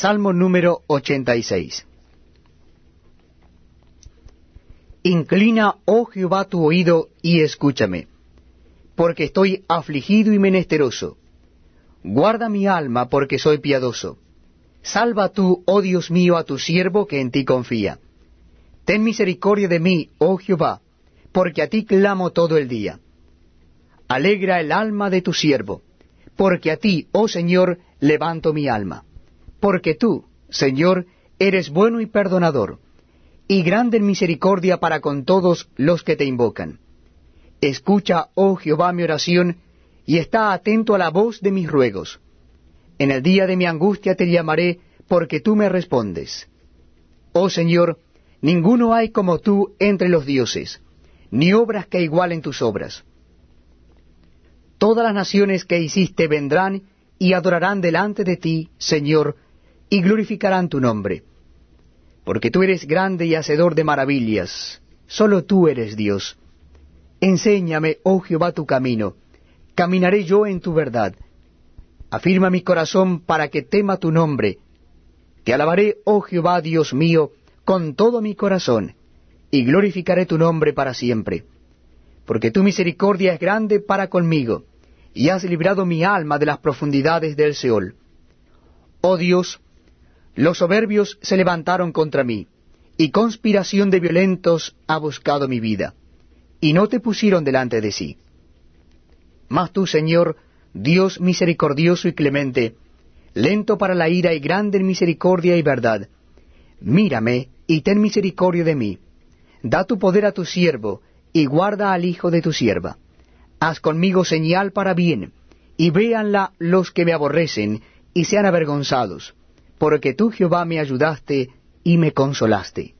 Salmo número 86. Inclina, oh Jehová, tu oído y escúchame, porque estoy afligido y menesteroso. Guarda mi alma, porque soy piadoso. Salva tú, oh Dios mío, a tu siervo que en ti confía. Ten misericordia de mí, oh Jehová, porque a ti clamo todo el día. Alegra el alma de tu siervo, porque a ti, oh Señor, levanto mi alma porque tú, Señor, eres bueno y perdonador, y grande en misericordia para con todos los que te invocan. Escucha, oh Jehová, mi oración, y está atento a la voz de mis ruegos. En el día de mi angustia te llamaré, porque tú me respondes. Oh Señor, ninguno hay como tú entre los dioses, ni obras que igualen tus obras. Todas las naciones que hiciste vendrán y adorarán delante de ti, Señor, y glorificarán tu nombre. Porque tú eres grande y hacedor de maravillas, solo tú eres Dios. Enséñame, oh Jehová, tu camino, caminaré yo en tu verdad. Afirma mi corazón para que tema tu nombre. Te alabaré, oh Jehová, Dios mío, con todo mi corazón, y glorificaré tu nombre para siempre. Porque tu misericordia es grande para conmigo, y has librado mi alma de las profundidades del Seol. Oh Dios, los soberbios se levantaron contra mí, y conspiración de violentos ha buscado mi vida, y no te pusieron delante de sí. Mas tú, Señor, Dios misericordioso y clemente, lento para la ira y grande en misericordia y verdad, mírame y ten misericordia de mí. Da tu poder a tu siervo, y guarda al hijo de tu sierva. Haz conmigo señal para bien, y véanla los que me aborrecen, y sean avergonzados porque tú Jehová me ayudaste y me consolaste.